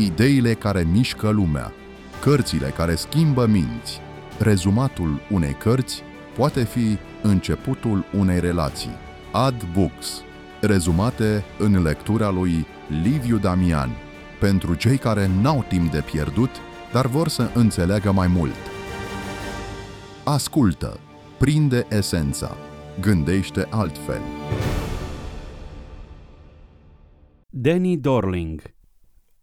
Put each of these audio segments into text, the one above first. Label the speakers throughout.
Speaker 1: Ideile care mișcă lumea, cărțile care schimbă minți. Rezumatul unei cărți poate fi începutul unei relații. Ad Books. Rezumate în lectura lui Liviu Damian. Pentru cei care n-au timp de pierdut, dar vor să înțeleagă mai mult. Ascultă, prinde esența, gândește altfel.
Speaker 2: Danny Dorling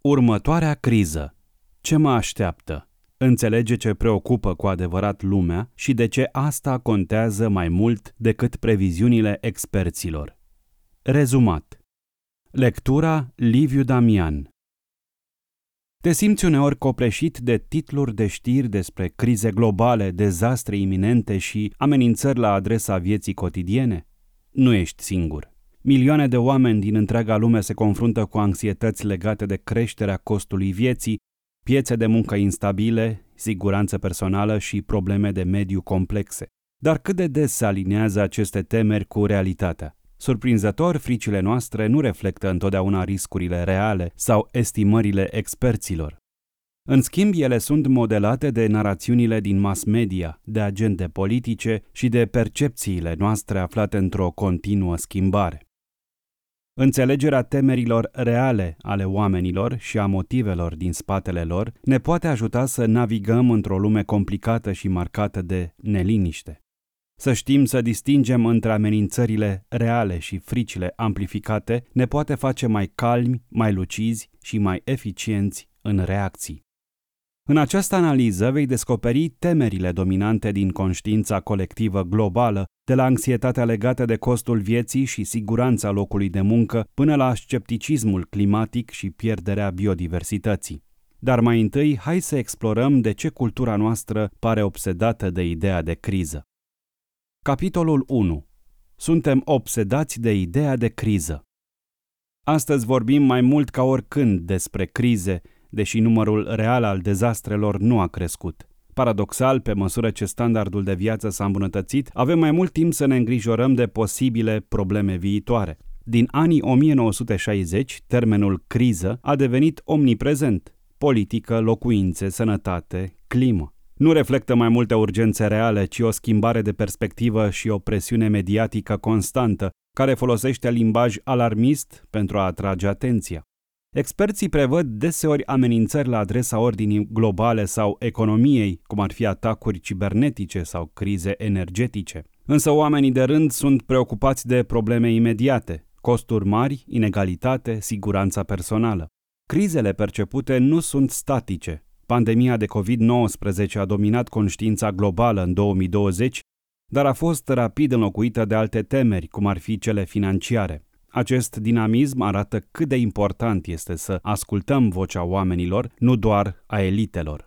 Speaker 2: Următoarea criză. Ce mă așteaptă? Înțelege ce preocupă cu adevărat lumea și de ce asta contează mai mult decât previziunile experților. Rezumat. Lectura Liviu Damian Te simți uneori copleșit de titluri de știri despre crize globale, dezastre iminente și amenințări la adresa vieții cotidiene? Nu ești singur. Milioane de oameni din întreaga lume se confruntă cu anxietăți legate de creșterea costului vieții, piețe de muncă instabile, siguranță personală și probleme de mediu complexe. Dar cât de des se alinează aceste temeri cu realitatea? Surprinzător, fricile noastre nu reflectă întotdeauna riscurile reale sau estimările experților. În schimb, ele sunt modelate de narațiunile din mass media, de agende politice și de percepțiile noastre aflate într-o continuă schimbare. Înțelegerea temerilor reale ale oamenilor și a motivelor din spatele lor ne poate ajuta să navigăm într-o lume complicată și marcată de neliniște. Să știm să distingem între amenințările reale și fricile amplificate ne poate face mai calmi, mai lucizi și mai eficienți în reacții. În această analiză vei descoperi temerile dominante din conștiința colectivă globală, de la anxietatea legată de costul vieții și siguranța locului de muncă, până la scepticismul climatic și pierderea biodiversității. Dar mai întâi, hai să explorăm de ce cultura noastră pare obsedată de ideea de criză. Capitolul 1. Suntem obsedați de ideea de criză. Astăzi vorbim mai mult ca oricând despre crize, deși numărul real al dezastrelor nu a crescut. Paradoxal, pe măsură ce standardul de viață s-a îmbunătățit, avem mai mult timp să ne îngrijorăm de posibile probleme viitoare. Din anii 1960, termenul criză a devenit omniprezent. Politică, locuințe, sănătate, climă. Nu reflectă mai multe urgențe reale, ci o schimbare de perspectivă și o presiune mediatică constantă, care folosește limbaj alarmist pentru a atrage atenția. Experții prevăd deseori amenințări la adresa ordinii globale sau economiei, cum ar fi atacuri cibernetice sau crize energetice. Însă oamenii de rând sunt preocupați de probleme imediate, costuri mari, inegalitate, siguranța personală. Crizele percepute nu sunt statice. Pandemia de COVID-19 a dominat conștiința globală în 2020, dar a fost rapid înlocuită de alte temeri, cum ar fi cele financiare. Acest dinamism arată cât de important este să ascultăm vocea oamenilor, nu doar a elitelor.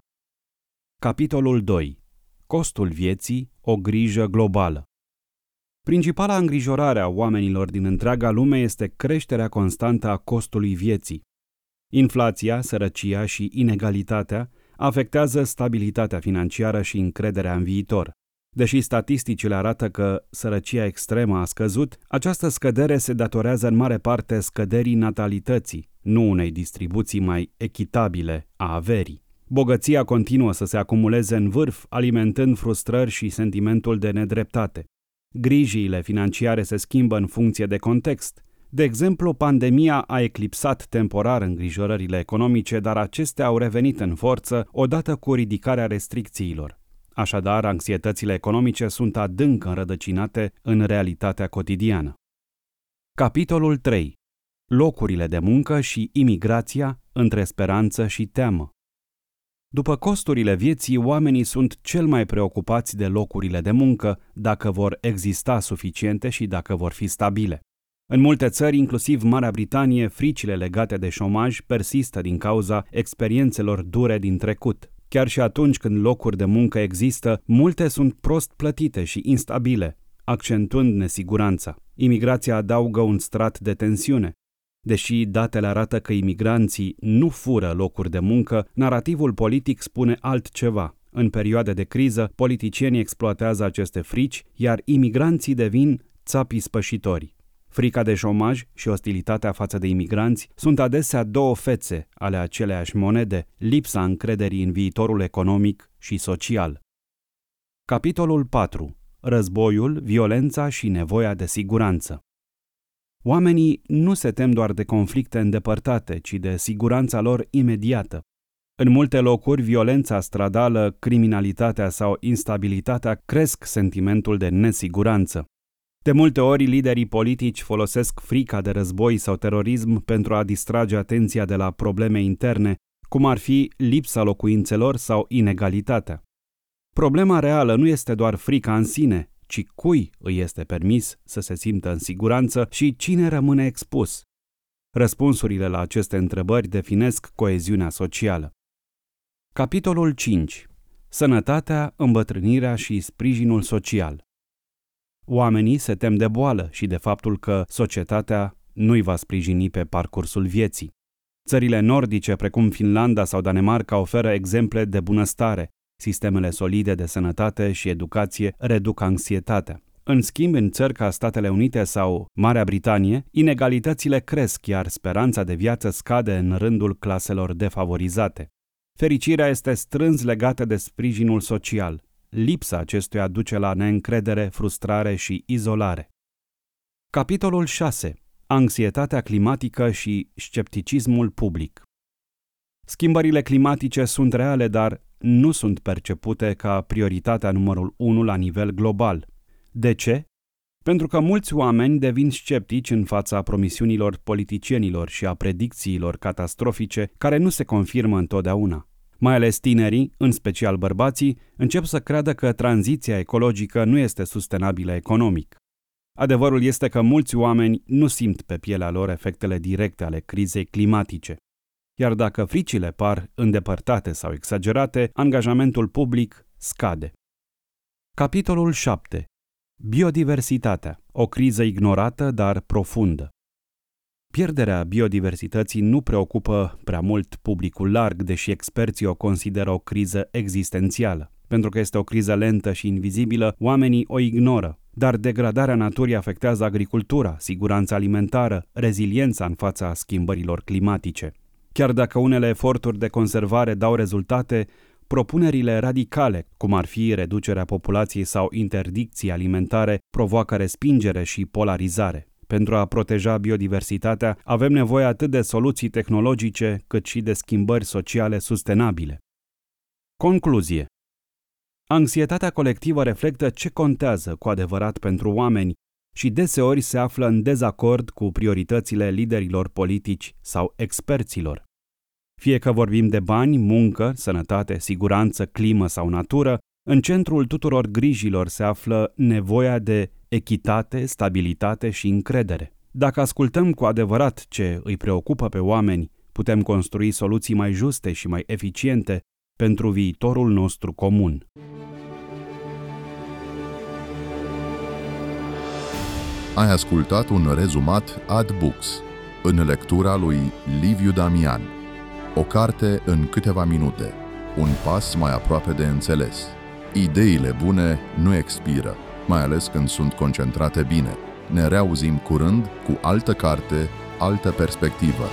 Speaker 2: Capitolul 2. Costul vieții, o grijă globală. Principala îngrijorare a oamenilor din întreaga lume este creșterea constantă a costului vieții. Inflația, sărăcia și inegalitatea afectează stabilitatea financiară și încrederea în viitor. Deși statisticile arată că sărăcia extremă a scăzut, această scădere se datorează în mare parte scăderii natalității, nu unei distribuții mai echitabile a averii. Bogăția continuă să se acumuleze în vârf, alimentând frustrări și sentimentul de nedreptate. Grijiile financiare se schimbă în funcție de context. De exemplu, pandemia a eclipsat temporar îngrijorările economice, dar acestea au revenit în forță odată cu ridicarea restricțiilor. Așadar, anxietățile economice sunt adânc înrădăcinate în realitatea cotidiană. Capitolul 3. Locurile de muncă și imigrația între speranță și teamă. După costurile vieții, oamenii sunt cel mai preocupați de locurile de muncă, dacă vor exista suficiente și dacă vor fi stabile. În multe țări, inclusiv Marea Britanie, fricile legate de șomaj persistă din cauza experiențelor dure din trecut. Chiar și atunci când locuri de muncă există, multe sunt prost plătite și instabile, accentuând nesiguranța. Imigrația adaugă un strat de tensiune. Deși datele arată că imigranții nu fură locuri de muncă, narativul politic spune altceva. În perioade de criză, politicienii exploatează aceste frici, iar imigranții devin țapii spășitori. Frica de șomaj și ostilitatea față de imigranți sunt adesea două fețe ale aceleiași monede, lipsa încrederii în viitorul economic și social. Capitolul 4. Războiul, violența și nevoia de siguranță. Oamenii nu se tem doar de conflicte îndepărtate, ci de siguranța lor imediată. În multe locuri, violența stradală, criminalitatea sau instabilitatea cresc sentimentul de nesiguranță. De multe ori, liderii politici folosesc frica de război sau terorism pentru a distrage atenția de la probleme interne, cum ar fi lipsa locuințelor sau inegalitatea. Problema reală nu este doar frica în sine, ci cui îi este permis să se simtă în siguranță și cine rămâne expus. Răspunsurile la aceste întrebări definesc coeziunea socială. Capitolul 5. Sănătatea, îmbătrânirea și sprijinul social. Oamenii se tem de boală și de faptul că societatea nu-i va sprijini pe parcursul vieții. Țările nordice, precum Finlanda sau Danemarca, oferă exemple de bunăstare. Sistemele solide de sănătate și educație reduc anxietatea. În schimb, în țări ca Statele Unite sau Marea Britanie, inegalitățile cresc, iar speranța de viață scade în rândul claselor defavorizate. Fericirea este strâns legată de sprijinul social. Lipsa acestuia duce la neîncredere, frustrare și izolare. Capitolul 6. Anxietatea climatică și scepticismul public. Schimbările climatice sunt reale, dar nu sunt percepute ca prioritatea numărul 1 la nivel global. De ce? Pentru că mulți oameni devin sceptici în fața promisiunilor politicienilor și a predicțiilor catastrofice care nu se confirmă întotdeauna. Mai ales tinerii, în special bărbații, încep să creadă că tranziția ecologică nu este sustenabilă economic. Adevărul este că mulți oameni nu simt pe pielea lor efectele directe ale crizei climatice. Iar dacă fricile par îndepărtate sau exagerate, angajamentul public scade. Capitolul 7. Biodiversitatea. O criză ignorată, dar profundă. Pierderea biodiversității nu preocupă prea mult publicul larg, deși experții o consideră o criză existențială. Pentru că este o criză lentă și invizibilă, oamenii o ignoră. Dar degradarea naturii afectează agricultura, siguranța alimentară, reziliența în fața schimbărilor climatice. Chiar dacă unele eforturi de conservare dau rezultate, propunerile radicale, cum ar fi reducerea populației sau interdicții alimentare, provoacă respingere și polarizare. Pentru a proteja biodiversitatea, avem nevoie atât de soluții tehnologice, cât și de schimbări sociale sustenabile. Concluzie Anxietatea colectivă reflectă ce contează cu adevărat pentru oameni și deseori se află în dezacord cu prioritățile liderilor politici sau experților. Fie că vorbim de bani, muncă, sănătate, siguranță, climă sau natură, în centrul tuturor grijilor se află nevoia de echitate, stabilitate și încredere. Dacă ascultăm cu adevărat ce îi preocupă pe oameni, putem construi soluții mai juste și mai eficiente pentru viitorul nostru comun.
Speaker 1: Ai ascultat un rezumat ad books în lectura lui Liviu Damian. O carte în câteva minute, un pas mai aproape de înțeles. Ideile bune nu expiră, mai ales când sunt concentrate bine. Ne reauzim curând cu altă carte, altă perspectivă.